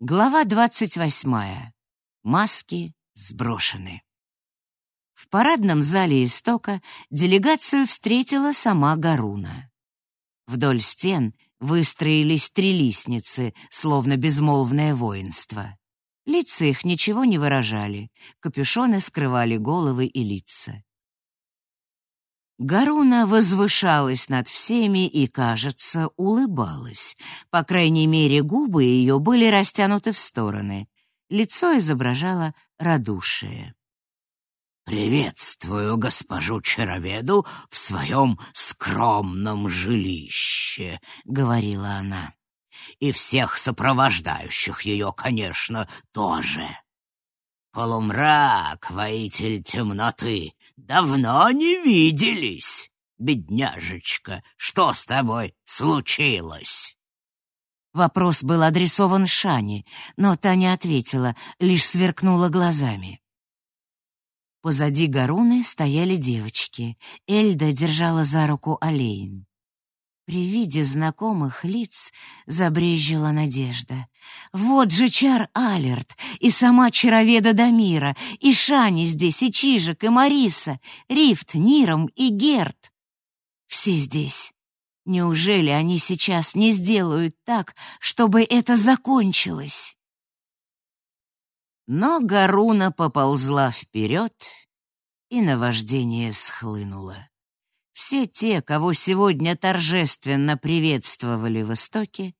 Глава двадцать восьмая. Маски сброшены. В парадном зале истока делегацию встретила сама Гаруна. Вдоль стен выстроились три лестницы, словно безмолвное воинство. Лица их ничего не выражали, капюшоны скрывали головы и лица. Гаруна возвышалась над всеми и, кажется, улыбалась. По крайней мере, губы ее были растянуты в стороны. Лицо изображало радушие. «Приветствую госпожу Чароведу в своем скромном жилище», — говорила она. «И всех сопровождающих ее, конечно, тоже. Полумрак, воитель темноты, давно не виделись. Бедняжечка, что с тобой случилось?» Вопрос был адресован Шане, но та не ответила, лишь сверкнула глазами. Позади Гаруны стояли девочки. Эльда держала за руку Алейн. При виде знакомых лиц забрезжила надежда. Вот же Чар Алерт, и сама Чароведа Дамира, и Шани здесь, и Чижик, и Мариса, Рифт, Ниром и Герт. Все здесь. Неужели они сейчас не сделают так, чтобы это закончилось? Но Гаруна поползла вперед, и наваждение схлынуло. Все те, кого сегодня торжественно приветствовали в Истоке,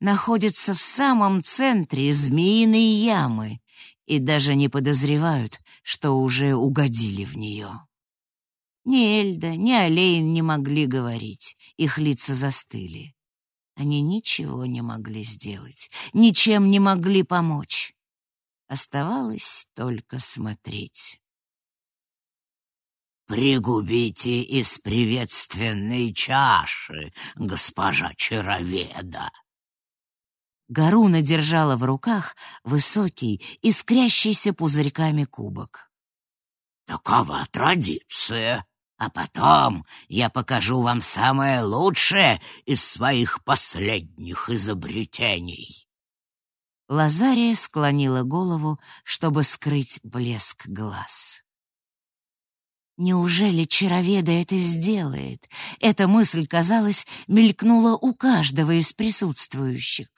находятся в самом центре змеиной ямы и даже не подозревают, что уже угодили в нее. Ни Эльда, ни Олейн не могли говорить, их лица застыли. Они ничего не могли сделать, ничем не могли помочь. Оставалось только смотреть. «Пригубите из приветственной чаши, госпожа Чароведа!» Гаруна держала в руках высокий, искрящийся пузырьками кубок. «Такова традиция, а потом я покажу вам самое лучшее из своих последних изобретений». Лазария склонила голову, чтобы скрыть блеск глаз. Неужели Чароведа это сделает? Эта мысль, казалось, мелькнула у каждого из присутствующих.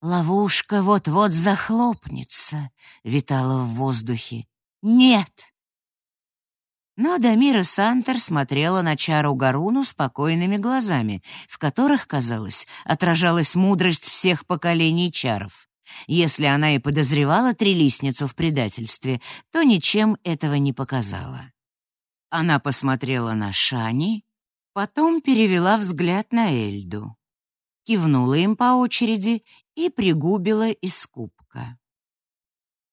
Ловушка вот-вот захлопнется, витала в воздухе. Нет! Но Дамира Сантер смотрела на Чару Гаруну спокойными глазами, в которых, казалось, отражалась мудрость всех поколений чаров. Если она и подозревала трилистницу в предательстве, то ничем этого не показала. Она посмотрела на Шани, потом перевела взгляд на Эльду, кивнула им по очереди и пригубила из кубка.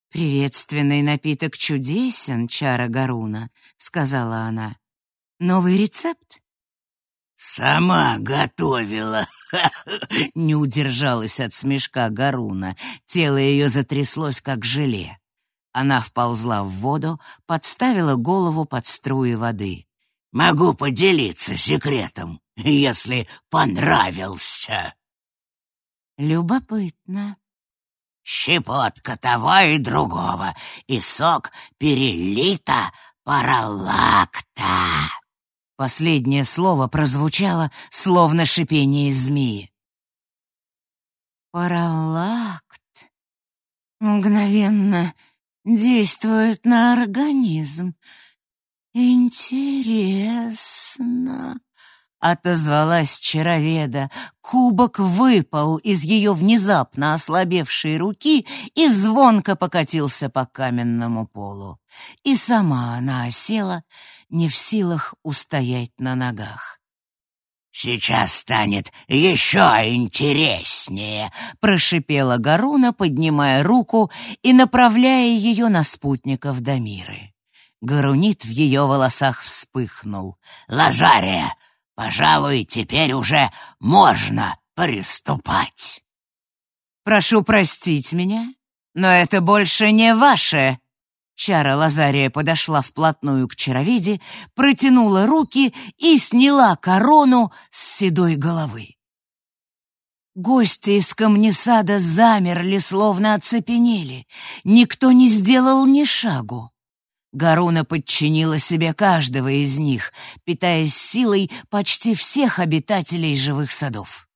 «Приветственный напиток чудесен, чара Гаруна», — сказала она. «Новый рецепт?» «Сама готовила!» Не удержалась от смешка Гаруна. Тело ее затряслось, как желе. Она вползла в воду, подставила голову под струи воды. «Могу поделиться секретом, если понравился». «Любопытно», щепотка того и другого, и сок перелита паралакта. Последнее слово прозвучало, словно шипение змеи. Паралакт мгновенно действует на организм. Интересно отозвалась чароведа. Кубок выпал из ее внезапно ослабевшей руки и звонко покатился по каменному полу. И сама она осела, не в силах устоять на ногах. «Сейчас станет еще интереснее», — прошипела Гаруна, поднимая руку и направляя ее на спутников Дамиры. Гарунит в ее волосах вспыхнул. «Лазария, Пожалуй, теперь уже можно приступать. Прошу простить меня, но это больше не ваше. Чара Лазария подошла вплотную к чаровиде, протянула руки и сняла корону с седой головы. Гости из камнесада замерли, словно оцепенели. Никто не сделал ни шагу. Гаруна подчинила себе каждого из них, питаясь силой почти всех обитателей живых садов.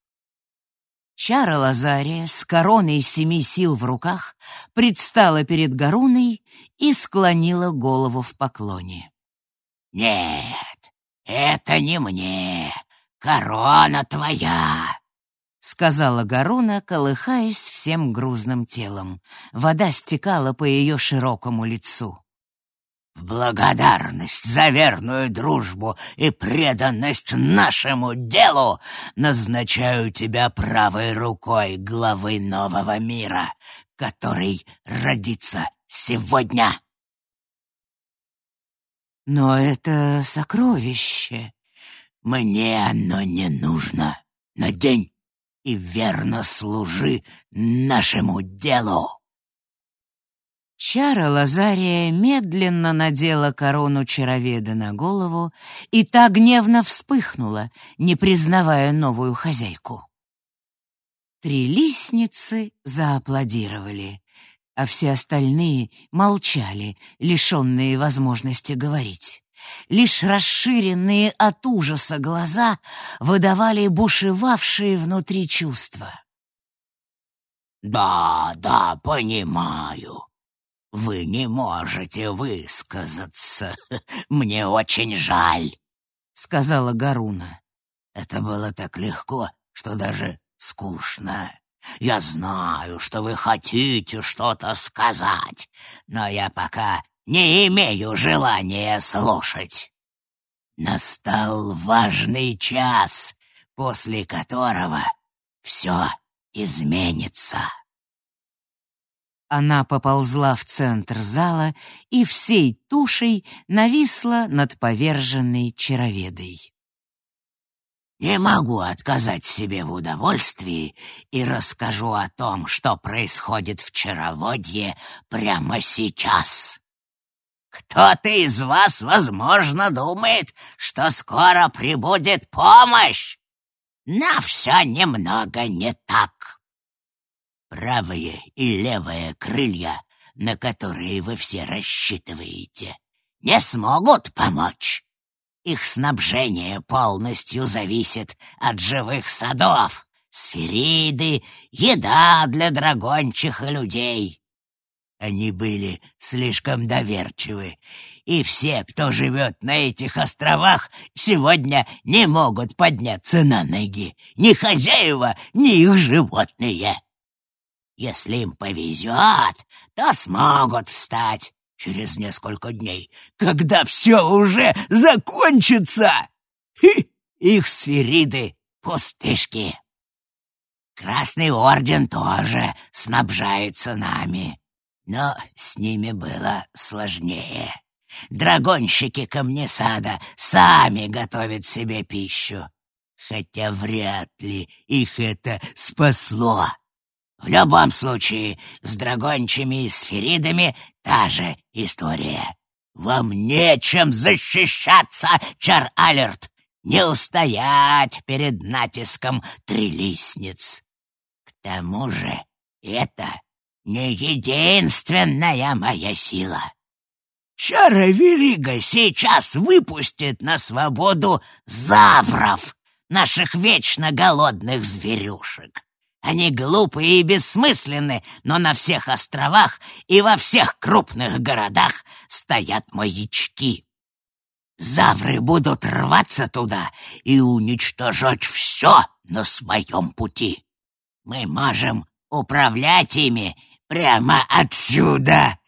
Чара Лазария с короной семи сил в руках предстала перед Гаруной и склонила голову в поклоне. «Нет, это не мне, корона твоя!» — сказала Гаруна, колыхаясь всем грузным телом. Вода стекала по ее широкому лицу. «В благодарность за верную дружбу и преданность нашему делу назначаю тебя правой рукой главы нового мира, который родится сегодня». «Но это сокровище». «Мне оно не нужно. Надень и верно служи нашему делу!» Чара Лазария медленно надела корону чароведа на голову, и та гневно вспыхнула, не признавая новую хозяйку. Три лисницы зааплодировали, а все остальные молчали, лишенные возможности говорить. Лишь расширенные от ужаса глаза выдавали бушевавшие внутри чувства. «Да, да, понимаю. Вы не можете высказаться. Мне очень жаль», — сказала Гаруна. «Это было так легко, что даже скучно. Я знаю, что вы хотите что-то сказать, но я пока не имею желания слушать. Настал важный час, после которого все изменится. Она поползла в центр зала и всей тушей нависла над поверженной чароведой. Не могу отказать себе в удовольствии и расскажу о том, что происходит в чароводье прямо сейчас. Кто-то из вас, возможно, думает, что скоро прибудет помощь. Но все немного не так. Правые и левые крылья, на которые вы все рассчитываете, не смогут помочь. Их снабжение полностью зависит от живых садов, сфериды, еда для драгончих и людей. Они были слишком доверчивы, и все, кто живет на этих островах, сегодня не могут подняться на ноги, ни хозяева, ни их животные. Если им повезет, то смогут встать, через несколько дней, когда все уже закончится. Хи, их сфериды — пустышки. Красный орден тоже снабжается нами, но с ними было сложнее. Драгонщики камнесада сами готовят себе пищу, хотя вряд ли их это спасло. В любом случае, с драгончими и сферидами та же история. Вам нечем защищаться, Чар-Алерт, не устоять перед натиском трилистниц. К тому же это не единственная моя сила. Чара-Верига сейчас выпустит на свободу завров, наших вечно голодных зверюшек. Они глупые и бессмысленны, но на всех островах и во всех крупных городах стоят маячки. Завры будут рваться туда и уничтожать все на своем пути. Мы можем управлять ими прямо отсюда.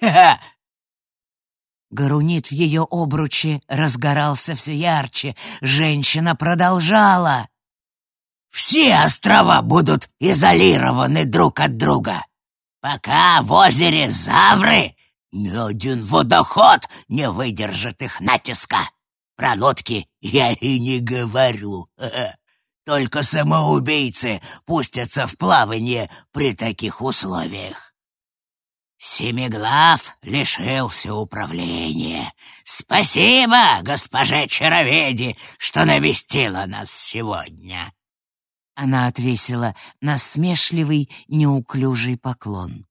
Гарунит в ее обруче разгорался все ярче. Женщина продолжала. Все острова будут изолированы друг от друга. Пока в озере Завры ни один водоход не выдержит их натиска. Про лодки я и не говорю. Только самоубийцы пустятся в плавание при таких условиях. Семиглав лишился управления. Спасибо, госпоже Чароведи, что навестила нас сегодня. Она отвесила насмешливый, неуклюжий поклон.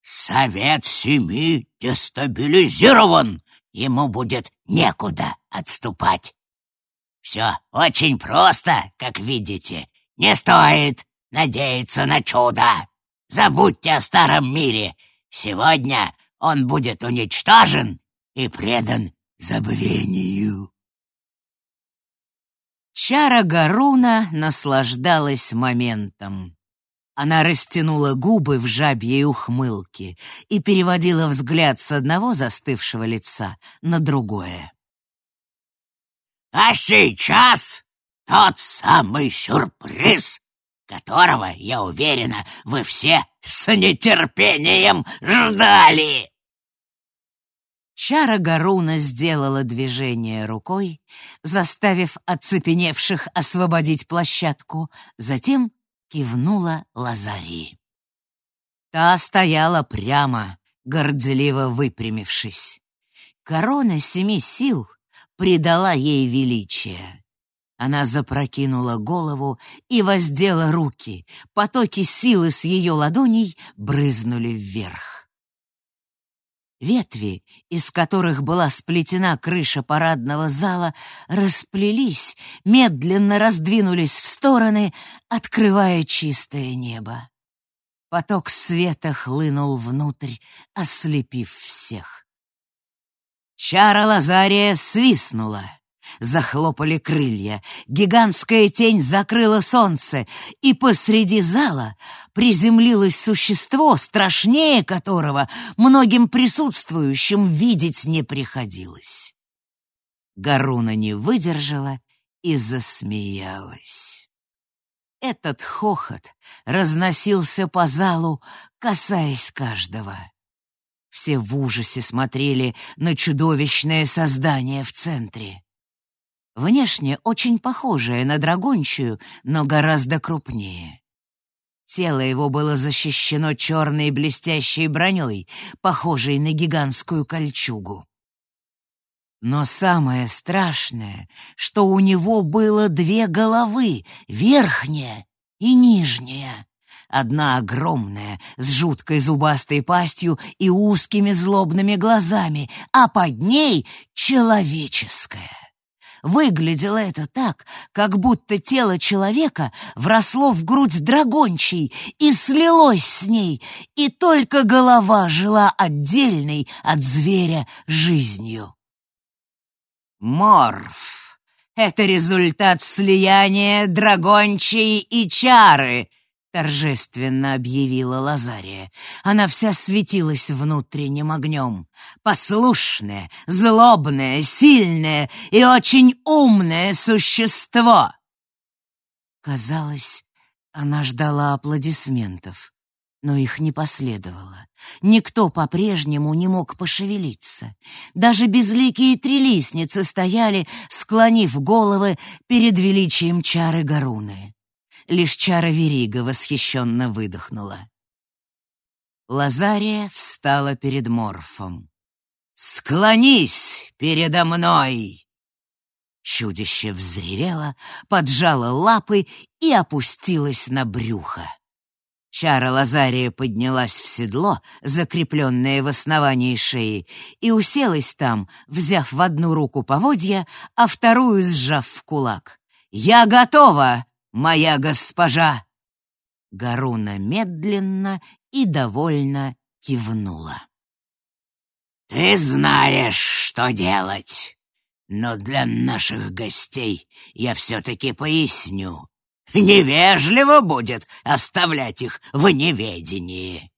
«Совет семи дестабилизирован, ему будет некуда отступать. Все очень просто, как видите. Не стоит надеяться на чудо. Забудьте о старом мире. Сегодня он будет уничтожен и предан забвению. Чара Гаруна наслаждалась моментом. Она растянула губы в жабьей ухмылке и переводила взгляд с одного застывшего лица на другое. «А сейчас тот самый сюрприз, которого, я уверена, вы все с нетерпением ждали!» Чара Гаруна сделала движение рукой, заставив оцепеневших освободить площадку, затем кивнула Лазарии. Та стояла прямо, горделиво выпрямившись. Корона семи сил придала ей величие. Она запрокинула голову и воздела руки. Потоки силы с ее ладоней брызнули вверх. Ветви, из которых была сплетена крыша парадного зала, расплелись, медленно раздвинулись в стороны, открывая чистое небо. Поток света хлынул внутрь, ослепив всех. Чара Лазария свистнула. Захлопали крылья, гигантская тень закрыла солнце, и посреди зала приземлилось существо, страшнее которого многим присутствующим видеть не приходилось. Гаруна не выдержала и засмеялась. Этот хохот разносился по залу, касаясь каждого. Все в ужасе смотрели на чудовищное создание в центре. Внешне очень похожее на драгончую, но гораздо крупнее. Тело его было защищено черной блестящей броней, похожей на гигантскую кольчугу. Но самое страшное, что у него было две головы, верхняя и нижняя. Одна огромная, с жуткой зубастой пастью и узкими злобными глазами, а под ней человеческая. Выглядело это так, как будто тело человека вросло в грудь драгончей и слилось с ней, и только голова жила отдельной от зверя жизнью. Морф — это результат слияния драгончей и чары —— торжественно объявила Лазария. Она вся светилась внутренним огнем. Послушное, злобное, сильное и очень умное существо. Казалось, она ждала аплодисментов, но их не последовало. Никто по-прежнему не мог пошевелиться. Даже безликие трилистницы стояли, склонив головы перед величием чары Гаруны. Лишь чара Верига восхищенно выдохнула. Лазария встала перед Морфом. «Склонись передо мной!» Чудище взревело, поджало лапы и опустилось на брюхо. Чара Лазария поднялась в седло, закрепленное в основании шеи, и уселась там, взяв в одну руку поводья, а вторую сжав в кулак. «Я готова!» Моя госпожа!» Гаруна медленно и довольно кивнула. «Ты знаешь, что делать, но для наших гостей я все-таки поясню. Невежливо будет оставлять их в неведении.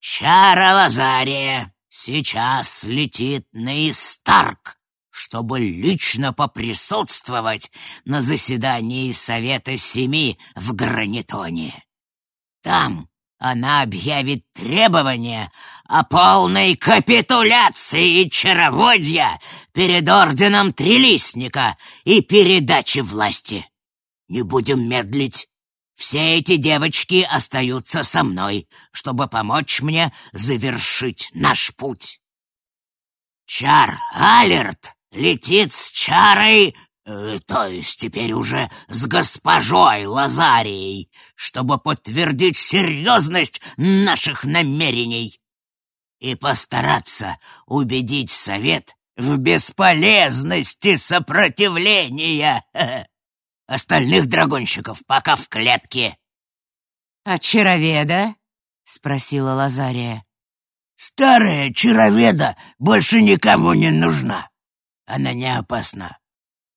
Чара Лазария сейчас летит на Истарк, чтобы лично поприсутствовать на заседании Совета Семи в Гранитоне. Там она объявит требования о полной капитуляции чароводья перед орденом Трилистника и передаче власти. Не будем медлить. Все эти девочки остаются со мной, чтобы помочь мне завершить наш путь. Чар Алерт летит с чарой Э, то есть теперь уже с госпожой Лазарией, чтобы подтвердить серьезность наших намерений и постараться убедить совет в бесполезности сопротивления. Остальных драгонщиков пока в клетке. — А чароведа? — спросила Лазария. — Старая чароведа больше никому не нужна. Она не опасна.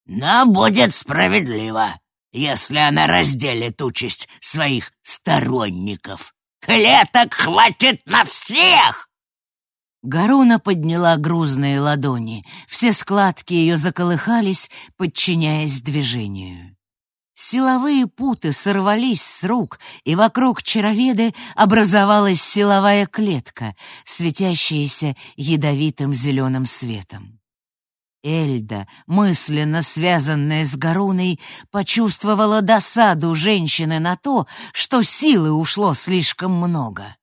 Но будет справедливо, если она разделит участь своих сторонников. Клеток хватит на всех! Гаруна подняла грузные ладони. Все складки ее заколыхались, подчиняясь движению. Силовые путы сорвались с рук, и вокруг чароведы образовалась силовая клетка, светящаяся ядовитым зеленым светом. Эльда, мысленно связанная с Гаруной, почувствовала досаду женщины на то, что силы ушло слишком много.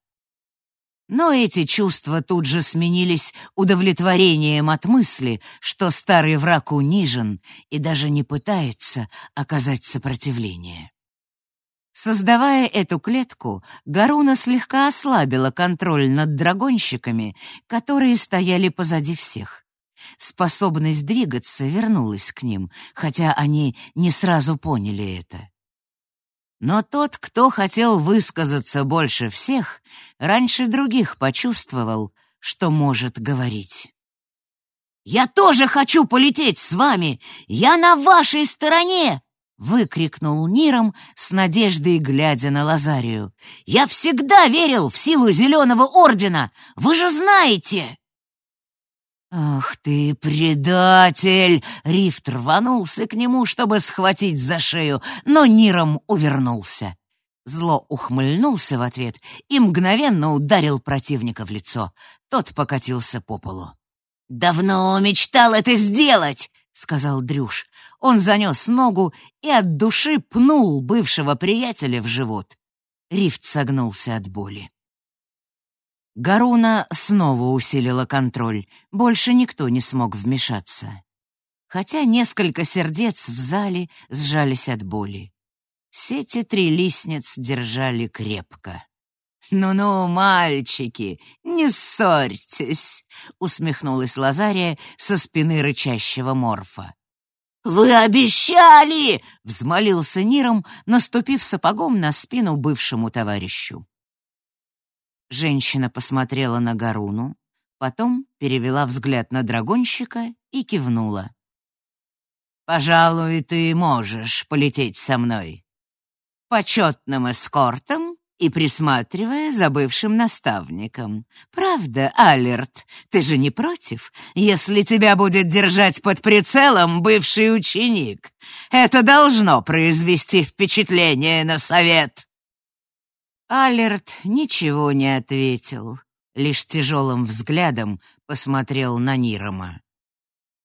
Но эти чувства тут же сменились удовлетворением от мысли, что старый враг унижен и даже не пытается оказать сопротивление. Создавая эту клетку, Гаруна слегка ослабила контроль над драгонщиками, которые стояли позади всех. Способность двигаться вернулась к ним, хотя они не сразу поняли это. Но тот, кто хотел высказаться больше всех, раньше других почувствовал, что может говорить. «Я тоже хочу полететь с вами! Я на вашей стороне!» — выкрикнул Ниром с надеждой, глядя на Лазарию. «Я всегда верил в силу Зеленого Ордена! Вы же знаете!» «Ах ты, предатель!» Рифт рванулся к нему, чтобы схватить за шею, но Ниром увернулся. Зло ухмыльнулся в ответ и мгновенно ударил противника в лицо. Тот покатился по полу. «Давно мечтал это сделать!» — сказал Дрюш. Он занес ногу и от души пнул бывшего приятеля в живот. Рифт согнулся от боли. Гаруна снова усилила контроль, больше никто не смог вмешаться. Хотя несколько сердец в зале сжались от боли. Сети три листниц держали крепко. «Ну-ну, мальчики, не ссорьтесь!» — усмехнулась Лазария со спины рычащего морфа. «Вы обещали!» — взмолился Ниром, наступив сапогом на спину бывшему товарищу. Женщина посмотрела на Гаруну, потом перевела взгляд на драгонщика и кивнула. «Пожалуй, ты можешь полететь со мной. Почетным эскортом и присматривая за бывшим наставником. Правда, Алерт, ты же не против, если тебя будет держать под прицелом бывший ученик? Это должно произвести впечатление на совет». Алерт ничего не ответил, лишь тяжелым взглядом посмотрел на Нирома.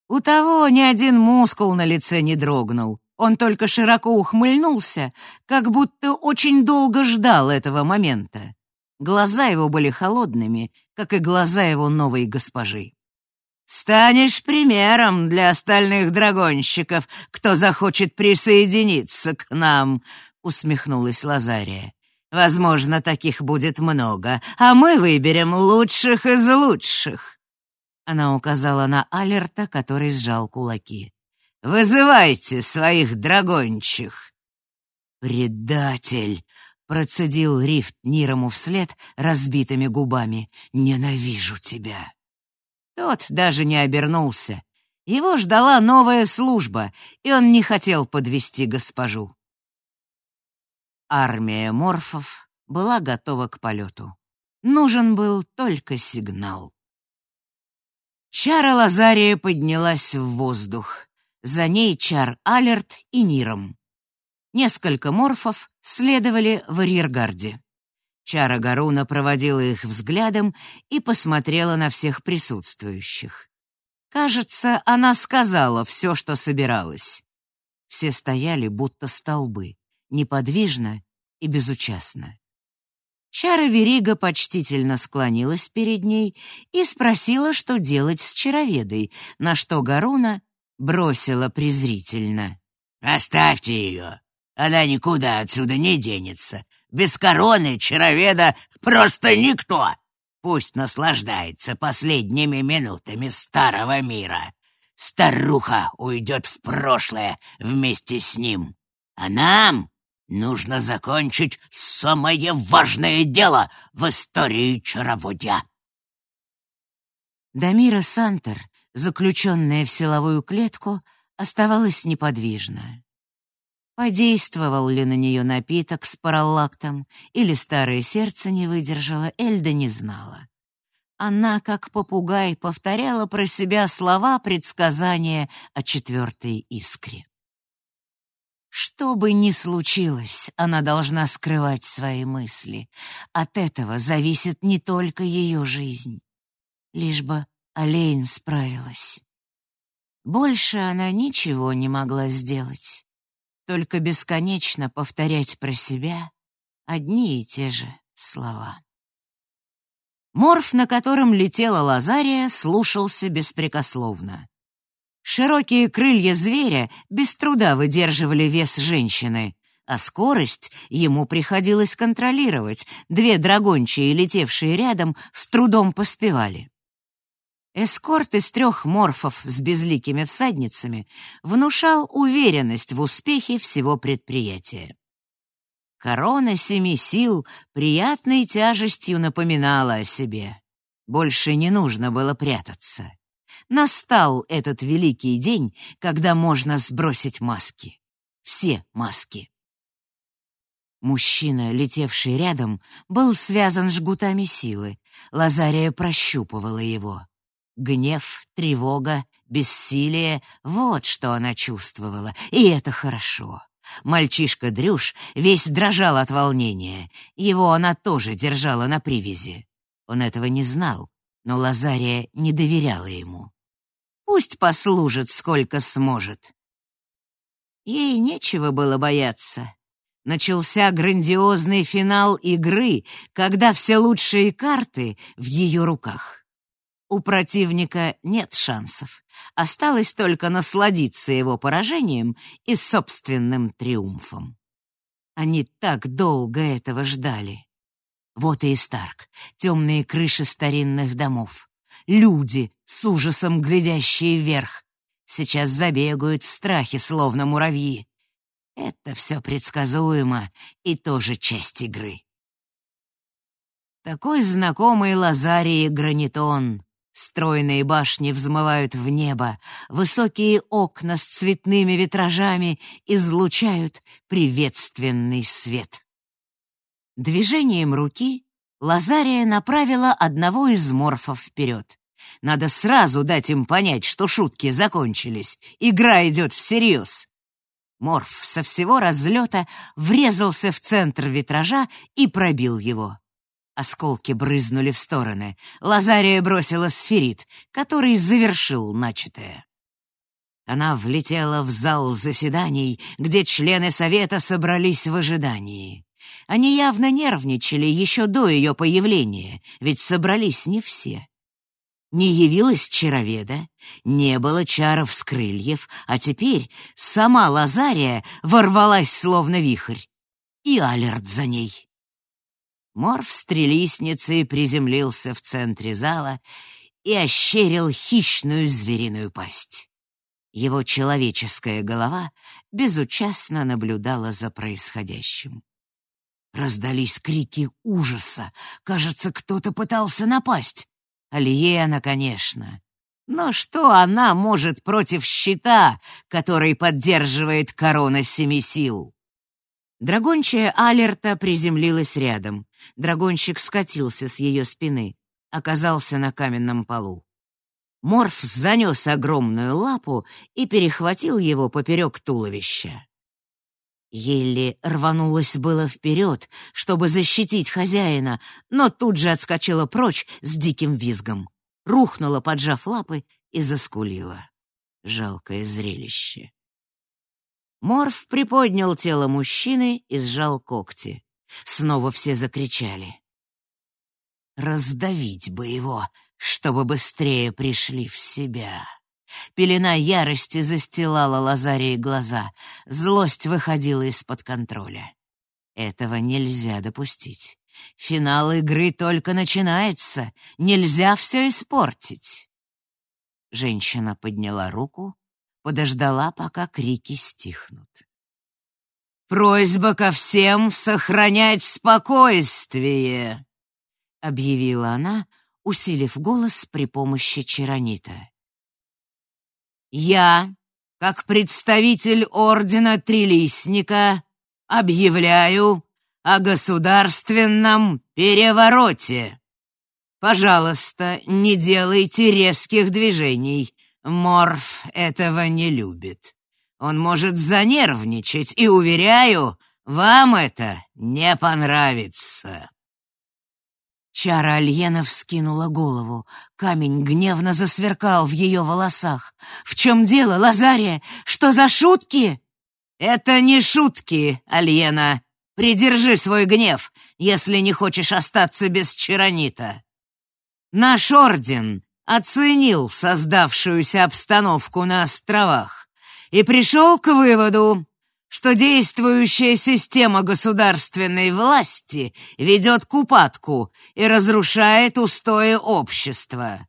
У того ни один мускул на лице не дрогнул, он только широко ухмыльнулся, как будто очень долго ждал этого момента. Глаза его были холодными, как и глаза его новой госпожи. «Станешь примером для остальных драгонщиков, кто захочет присоединиться к нам», — усмехнулась Лазария. Возможно, таких будет много, а мы выберем лучших из лучших. Она указала на Алерта, который сжал кулаки. «Вызывайте своих драгончих!» «Предатель!» — процедил Рифт Нирому вслед разбитыми губами. «Ненавижу тебя!» Тот даже не обернулся. Его ждала новая служба, и он не хотел подвести госпожу. Армия морфов была готова к полету. Нужен был только сигнал. Чара Лазария поднялась в воздух. За ней чар Алерт и Ниром. Несколько морфов следовали в арьергарде. Чара Гаруна проводила их взглядом и посмотрела на всех присутствующих. Кажется, она сказала все, что собиралась. Все стояли, будто столбы неподвижно и безучастно. Чара Верига почтительно склонилась перед ней и спросила, что делать с чароведой, на что Гаруна — бросила презрительно. «Оставьте ее. Она никуда отсюда не денется. Без короны чароведа просто никто. Пусть наслаждается последними минутами старого мира. Старуха уйдет в прошлое вместе с ним. А нам нужно закончить самое важное дело в истории чароводья. Дамира Сантер, заключенная в силовую клетку, оставалась неподвижна. Подействовал ли на нее напиток с параллактом или старое сердце не выдержало, Эльда не знала. Она, как попугай, повторяла про себя слова предсказания о четвертой искре. Что бы ни случилось, она должна скрывать свои мысли. От этого зависит не только ее жизнь. Лишь бы Олейн справилась. Больше она ничего не могла сделать, только бесконечно повторять про себя одни и те же слова. Морф, на котором летела Лазария, слушался беспрекословно. Широкие крылья зверя без труда выдерживали вес женщины, а скорость ему приходилось контролировать. Две драгончие, летевшие рядом, с трудом поспевали. Эскорт из трех морфов с безликими всадницами внушал уверенность в успехе всего предприятия. Корона семи сил приятной тяжестью напоминала о себе. Больше не нужно было прятаться. Настал этот великий день, когда можно сбросить маски. Все маски. Мужчина, летевший рядом, был связан жгутами силы. Лазария прощупывала его. Гнев, тревога, бессилие — вот что она чувствовала, и это хорошо. Мальчишка Дрюш весь дрожал от волнения. Его она тоже держала на привязи. Он этого не знал, но Лазария не доверяла ему. Пусть послужит, сколько сможет. Ей нечего было бояться. Начался грандиозный финал игры, когда все лучшие карты в ее руках. У противника нет шансов. Осталось только насладиться его поражением и собственным триумфом. Они так долго этого ждали. Вот и Старк, темные крыши старинных домов. Люди, с ужасом глядящие вверх, сейчас забегают в страхе, словно муравьи. Это все предсказуемо и тоже часть игры. Такой знакомый Лазарии гранитон. Стройные башни взмывают в небо, высокие окна с цветными витражами излучают приветственный свет. Движением руки Лазария направила одного из морфов вперед. Надо сразу дать им понять, что шутки закончились. Игра идет всерьез. Морф со всего разлета врезался в центр витража и пробил его. Осколки брызнули в стороны. Лазария бросила сферит, который завершил начатое. Она влетела в зал заседаний, где члены совета собрались в ожидании. Они явно нервничали еще до ее появления, ведь собрались не все. Не явилась чароведа, не было чаров с крыльев, а теперь сама Лазария ворвалась словно вихрь. И Алерт за ней. Морф с трелисницей приземлился в центре зала и ощерил хищную звериную пасть. Его человеческая голова безучастно наблюдала за происходящим. Раздались крики ужаса. Кажется, кто-то пытался напасть. Алиена, конечно. Но что она может против щита, который поддерживает корона семи сил? Драгончая Алерта приземлилась рядом. Драгонщик скатился с ее спины, оказался на каменном полу. Морф занес огромную лапу и перехватил его поперек туловища. Елли рванулась было вперед, чтобы защитить хозяина, но тут же отскочила прочь с диким визгом. Рухнула, поджав лапы, и заскулила. Жалкое зрелище. Морф приподнял тело мужчины и сжал когти. Снова все закричали. Раздавить бы его, чтобы быстрее пришли в себя. Пелена ярости застилала Лазарии глаза. Злость выходила из-под контроля. Этого нельзя допустить. Финал игры только начинается. Нельзя все испортить. Женщина подняла руку, подождала, пока крики стихнут. «Просьба ко всем сохранять спокойствие!» — объявила она, усилив голос при помощи чаронита. «Я, как представитель Ордена Трилистника, объявляю о государственном перевороте. Пожалуйста, не делайте резких движений. Морф этого не любит. Он может занервничать, и, уверяю, вам это не понравится. Чара Альена вскинула голову. Камень гневно засверкал в ее волосах. «В чем дело, Лазария? Что за шутки?» «Это не шутки, Альена. Придержи свой гнев, если не хочешь остаться без чаронита. Наш орден оценил создавшуюся обстановку на островах и пришел к выводу, что действующая система государственной власти ведет к упадку и разрушает устои общества.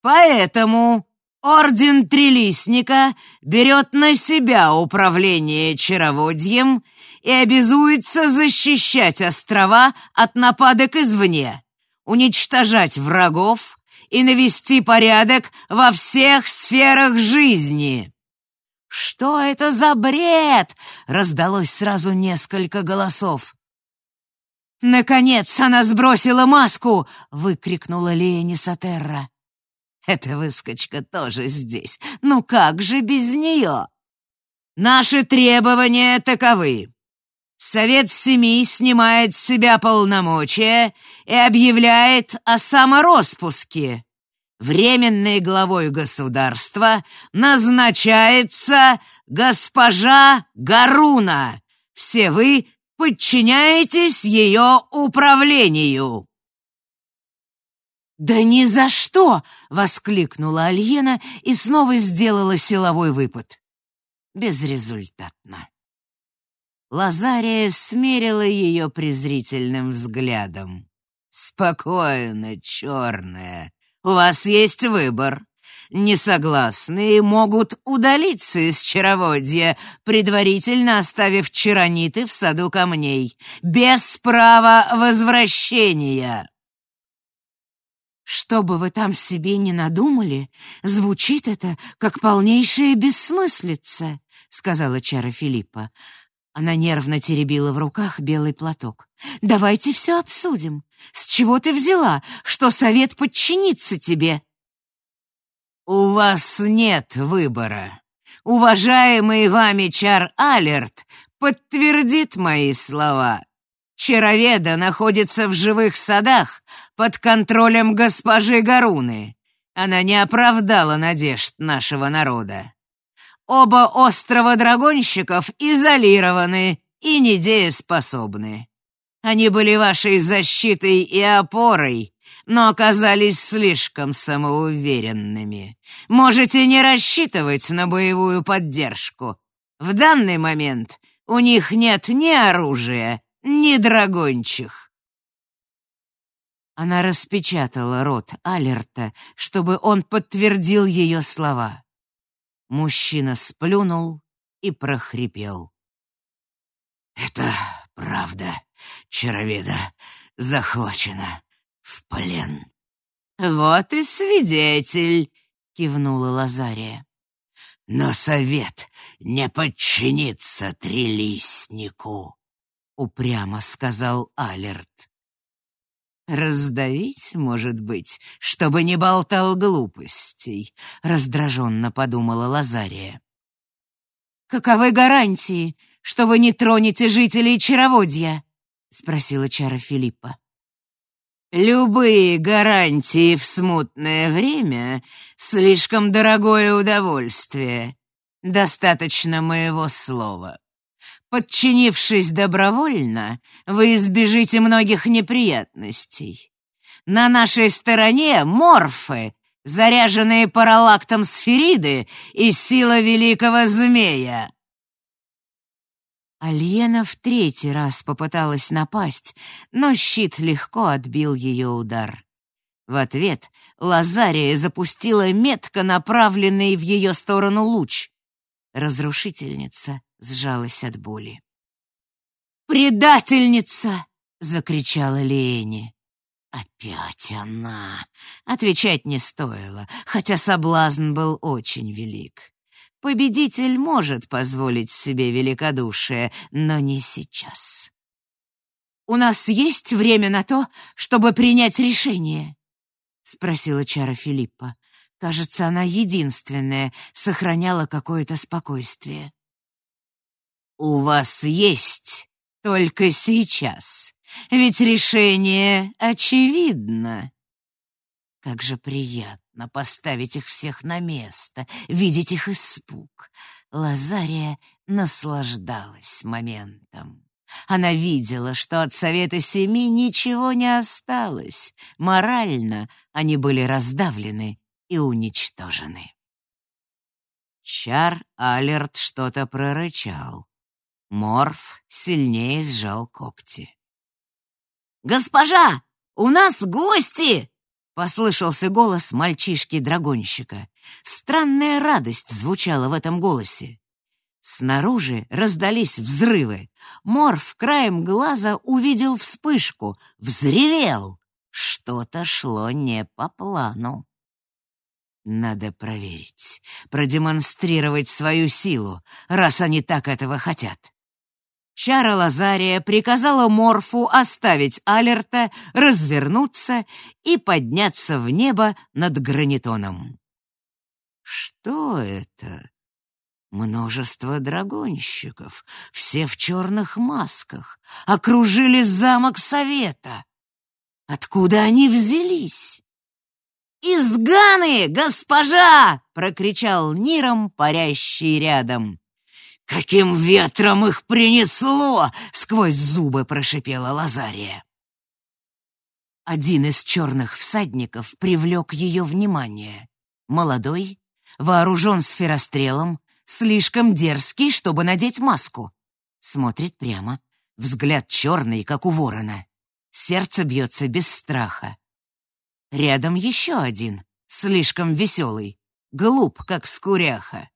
Поэтому Орден Трилистника берет на себя управление чароводьем и обязуется защищать острова от нападок извне, уничтожать врагов и навести порядок во всех сферах жизни. «Что это за бред?» — раздалось сразу несколько голосов. «Наконец она сбросила маску!» — выкрикнула Лея Сатерра. «Эта выскочка тоже здесь. Ну как же без нее?» «Наши требования таковы. Совет Семи снимает с себя полномочия и объявляет о самороспуске временной главой государства назначается госпожа Гаруна. Все вы подчиняетесь ее управлению». «Да ни за что!» — воскликнула Альена и снова сделала силовой выпад. Безрезультатно. Лазария смерила ее презрительным взглядом. «Спокойно, черная. У вас есть выбор. Несогласные могут удалиться из чароводья, предварительно оставив чарониты в саду камней, без права возвращения. Что бы вы там себе не надумали, звучит это как полнейшая бессмыслица, сказала Чара Филиппа. Она нервно теребила в руках белый платок. «Давайте все обсудим. С чего ты взяла, что совет подчинится тебе?» «У вас нет выбора. Уважаемый вами Чар Алерт подтвердит мои слова. Чароведа находится в живых садах под контролем госпожи Гаруны. Она не оправдала надежд нашего народа. Оба острова драгонщиков изолированы и недееспособны. Они были вашей защитой и опорой, но оказались слишком самоуверенными. Можете не рассчитывать на боевую поддержку. В данный момент у них нет ни оружия, ни драгончих. Она распечатала рот Алерта, чтобы он подтвердил ее слова. Мужчина сплюнул и прохрипел. «Это правда. Чароведа захвачена в плен». «Вот и свидетель», — кивнула Лазария. «Но совет не подчинится трилистнику», — упрямо сказал Алерт. «Раздавить, может быть, чтобы не болтал глупостей», — раздраженно подумала Лазария. «Каковы гарантии, что вы не тронете жителей Чароводья?» — спросила Чара Филиппа. «Любые гарантии в смутное время — слишком дорогое удовольствие. Достаточно моего слова. Подчинившись добровольно, вы избежите многих неприятностей. На нашей стороне морфы, заряженные паралактом сфериды и сила великого змея. Альена в третий раз попыталась напасть, но щит легко отбил ее удар. В ответ Лазария запустила метко направленный в ее сторону луч. Разрушительница сжалась от боли. «Предательница!» — закричала Лени. «Опять она!» — отвечать не стоило, хотя соблазн был очень велик. Победитель может позволить себе великодушие, но не сейчас. «У нас есть время на то, чтобы принять решение?» — спросила Чара Филиппа. Кажется, она единственная сохраняла какое-то спокойствие. «У вас есть только сейчас, ведь решение очевидно. Как же приятно поставить их всех на место, видеть их испуг. Лазария наслаждалась моментом. Она видела, что от Совета Семи ничего не осталось. Морально они были раздавлены и уничтожены. Чар Алерт что-то прорычал. Морф сильнее сжал когти. «Госпожа, у нас гости!» — послышался голос мальчишки-драгонщика. Странная радость звучала в этом голосе. Снаружи раздались взрывы. Морф краем глаза увидел вспышку, взревел. Что-то шло не по плану. Надо проверить, продемонстрировать свою силу, раз они так этого хотят. Чара Лазария приказала Морфу оставить Алерта, развернуться и подняться в небо над гранитоном. Что это? Множество драгонщиков, все в черных масках, окружили замок Совета. Откуда они взялись? «Изганы, госпожа!» — прокричал Ниром, парящий рядом. «Каким ветром их принесло!» — сквозь зубы прошипела Лазария. Один из черных всадников привлек ее внимание. Молодой, вооружен сферострелом, слишком дерзкий, чтобы надеть маску. Смотрит прямо, взгляд черный, как у ворона. Сердце бьется без страха. Рядом еще один, слишком веселый, глуп, как скуряха.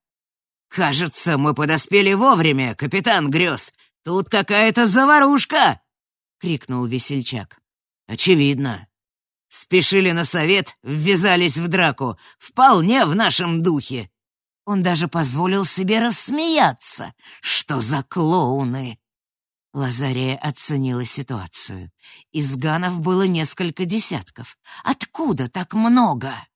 «Кажется, мы подоспели вовремя, капитан Грёз. Тут какая-то заварушка!» — крикнул весельчак. «Очевидно. Спешили на совет, ввязались в драку. Вполне в нашем духе. Он даже позволил себе рассмеяться. Что за клоуны!» Лазария оценила ситуацию. Изганов было несколько десятков. Откуда так много?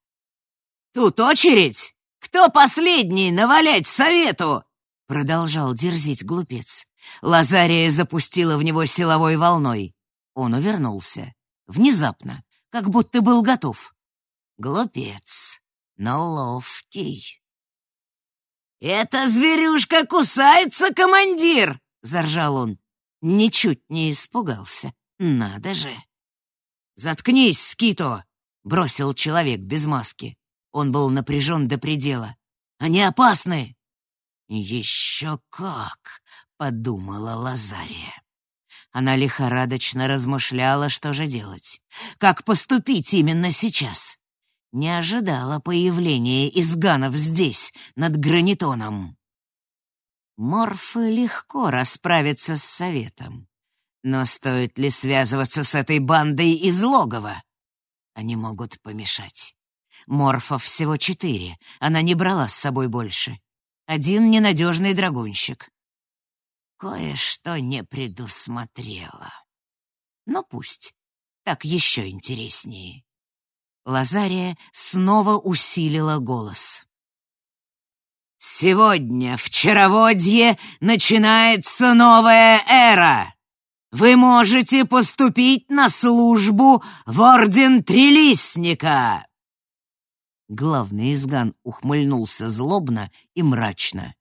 «Тут очередь!» Кто последний навалять совету?» — продолжал дерзить глупец. Лазария запустила в него силовой волной. Он увернулся. Внезапно, как будто был готов. Глупец, но ловкий. «Эта зверюшка кусается, командир!» — заржал он. Ничуть не испугался. Надо же. «Заткнись, Скито!» — бросил человек без маски. Он был напряжен до предела. «Они опасны!» «Еще как!» — подумала Лазария. Она лихорадочно размышляла, что же делать. Как поступить именно сейчас? Не ожидала появления изганов здесь, над гранитоном. Морфы легко расправиться с советом. Но стоит ли связываться с этой бандой из логова? Они могут помешать. Морфов всего четыре, она не брала с собой больше. Один ненадежный драгунщик. Кое-что не предусмотрела. Но пусть, так еще интереснее. Лазария снова усилила голос. «Сегодня в Чароводье начинается новая эра. Вы можете поступить на службу в Орден Трилистника. Главный изган ухмыльнулся злобно и мрачно.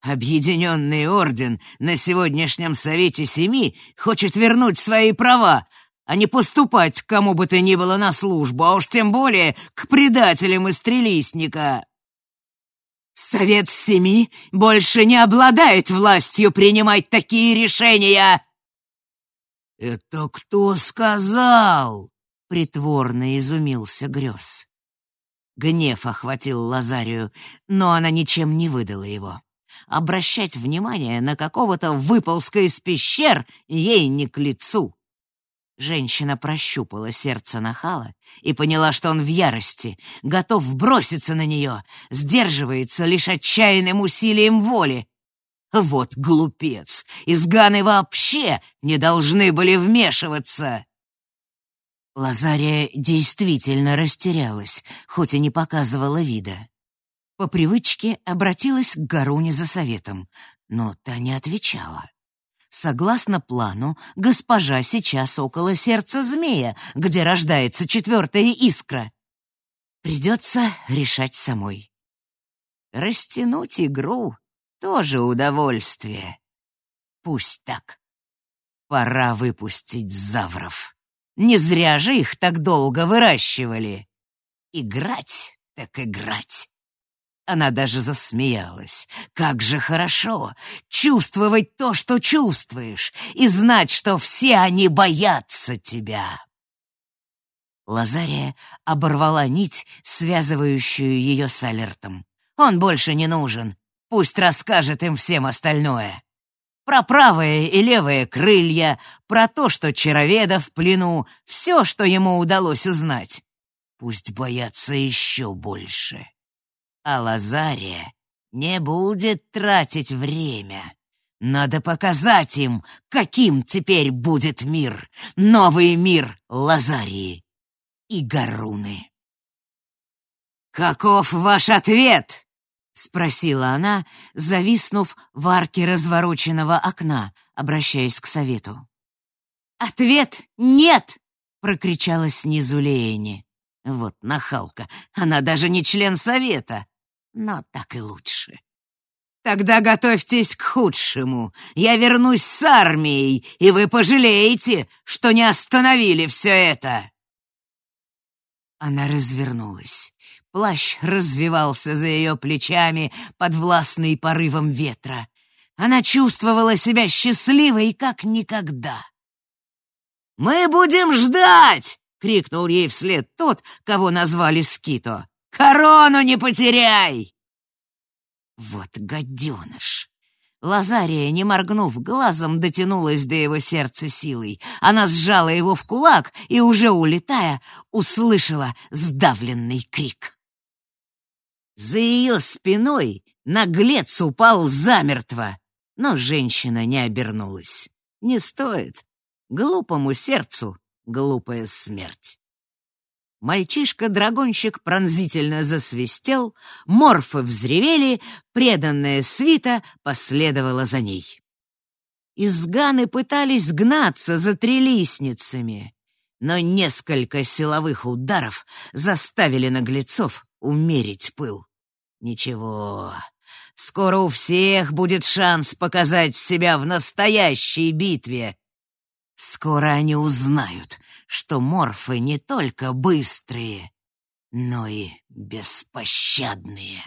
«Объединенный орден на сегодняшнем Совете Семи хочет вернуть свои права, а не поступать к кому бы то ни было на службу, а уж тем более к предателям из Трелисника. Совет Семи больше не обладает властью принимать такие решения. Это кто сказал? Притворно изумился Грёз. Гнев охватил Лазарию, но она ничем не выдала его. Обращать внимание на какого-то выползка из пещер ей не к лицу. Женщина прощупала сердце нахала и поняла, что он в ярости, готов броситься на нее, сдерживается лишь отчаянным усилием воли. Вот глупец! Изганы вообще не должны были вмешиваться! Лазария действительно растерялась, хоть и не показывала вида. По привычке обратилась к Гаруне за советом, но та не отвечала. Согласно плану, госпожа сейчас около сердца змея, где рождается четвертая искра. Придется решать самой. Растянуть игру — тоже удовольствие. Пусть так. Пора выпустить завров. Не зря же их так долго выращивали. Играть так играть. Она даже засмеялась. Как же хорошо чувствовать то, что чувствуешь, и знать, что все они боятся тебя. Лазария оборвала нить, связывающую ее с Алертом. Он больше не нужен. Пусть расскажет им всем остальное. Про правые и левые крылья, про то, что Чароведа в плену, все, что ему удалось узнать. Пусть боятся еще больше. А Лазария не будет тратить время. Надо показать им, каким теперь будет мир. Новый мир Лазарии и Гаруны. «Каков ваш ответ?» — спросила она, зависнув в арке развороченного окна, обращаясь к совету. «Ответ — нет!» — прокричала снизу Леени. Вот нахалка, она даже не член совета но так и лучше. Тогда готовьтесь к худшему. Я вернусь с армией, и вы пожалеете, что не остановили все это. Она развернулась. Плащ развивался за ее плечами под властной порывом ветра. Она чувствовала себя счастливой, как никогда. «Мы будем ждать!» — крикнул ей вслед тот, кого назвали Скито. Корону не потеряй!» Вот гаденыш! Лазария, не моргнув глазом, дотянулась до его сердца силой. Она сжала его в кулак и, уже улетая, услышала сдавленный крик. За ее спиной наглец упал замертво, но женщина не обернулась. Не стоит. Глупому сердцу глупая смерть. Мальчишка-драгонщик пронзительно засвистел, морфы взревели, преданная свита последовала за ней. Изганы пытались гнаться за трелисницами, но несколько силовых ударов заставили наглецов умерить пыл. Ничего, скоро у всех будет шанс показать себя в настоящей битве. Скоро они узнают, что морфы не только быстрые, но и беспощадные.